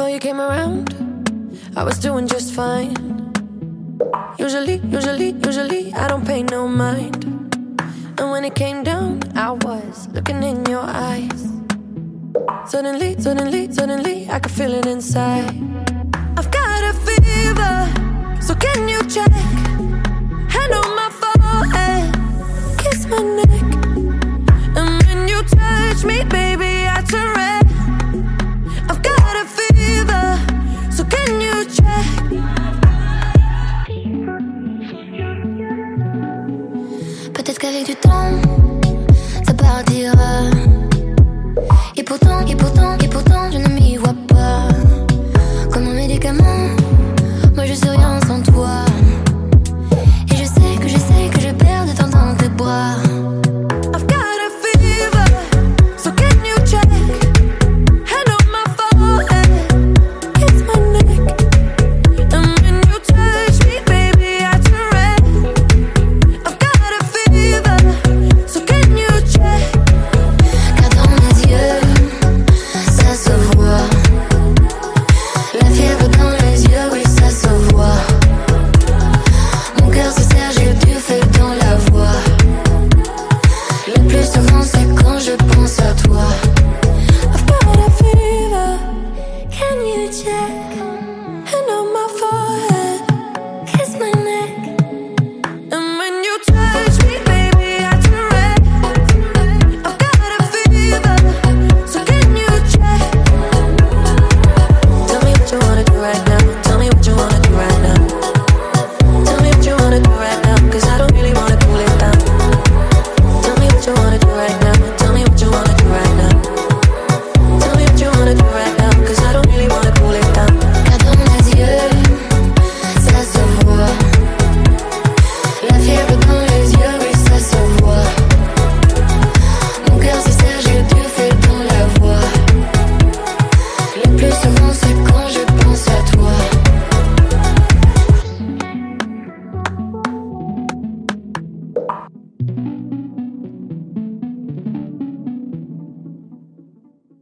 Before you came around, I was doing just fine. Usually, usually, usually, I don't pay no mind. And when it came down, I was looking in your eyes. Suddenly, suddenly, suddenly, I could feel it inside. I've got a fever, so can you check? Peut-être qu'avec du temps, ça partira. juste avant,